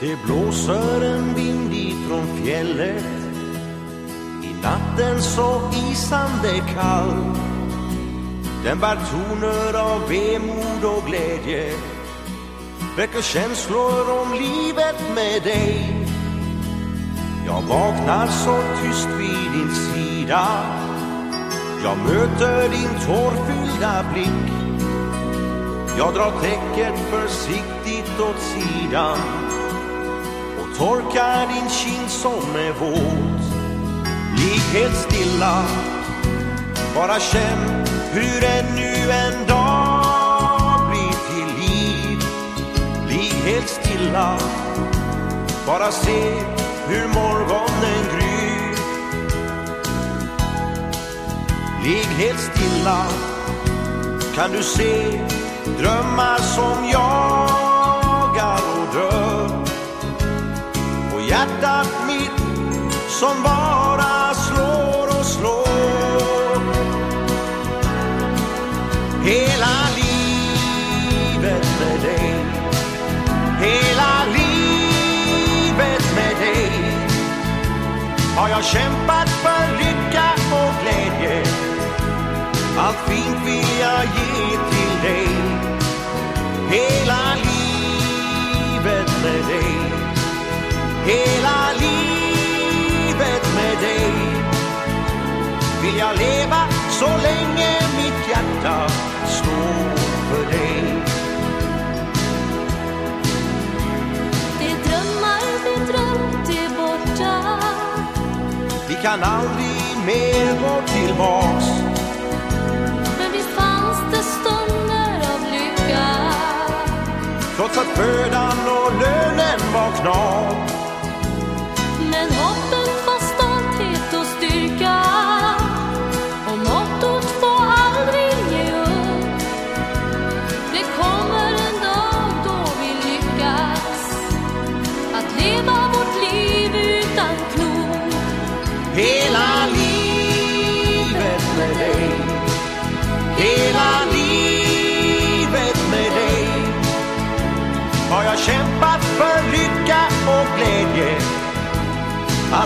Det blåser en vind ifrån fjället. I natten så isande kall. Den bär toner av vemod och glädje. Väcker känslor om livet med dig. Jag vaknar så tyst vid din sida. Jag möter din tårfyllda blick. Jag drar täcket försiktigt åt sidan. Torka din kind som är våt. Ligg helt stilla, bara känn hur ännu en dag blir till liv. Ligg helt stilla, bara se hur morgonen gryr. Ligg helt stilla, kan du se drömmar som jag Hjärtat mitt som bara slår och slår. Hela livet med dig, hela livet med dig har jag kämpat för lycka och glädje. Allt fint vill jag ge till dig. Hela livet med dig, hela vill jag leva så länge mitt hjärta slår för dig. De drömmar vi drömt är borta Vi kan aldrig mer gå tillbaks Men visst fanns det stunder av lycka trots att födan och lönen var knar.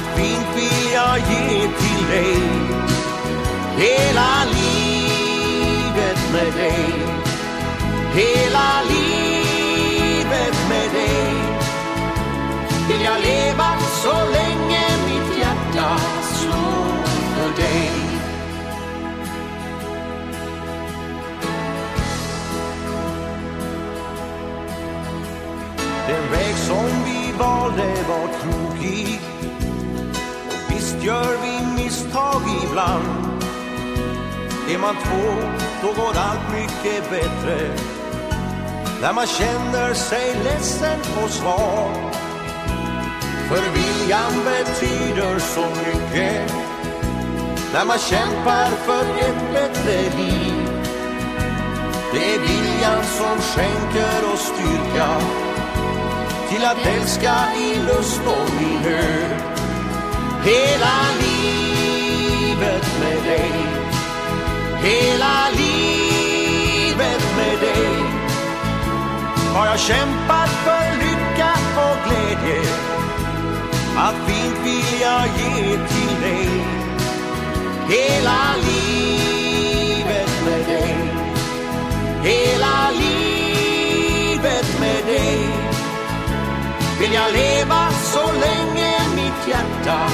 Allt fint vill jag ge till dig. Hela livet med dig. Hela livet med dig. Vill jag leva så länge mitt hjärta slår för dig. Den väg som vi valde var krokig visst gör vi misstag ibland. Är man två, då går allt mycket bättre när man känner sig ledsen och svag. För viljan betyder så mycket när man kämpar för ett bättre liv. Det är viljan som skänker oss styrka till att älska i lust och liv. Hela livet med dig, hela livet med dig. Har jag kämpat för lycka och glädje? Allt fint vill jag ge till dig. Hela livet med dig. Hela livet med dig. Vill jag leva så länge mitt hjärta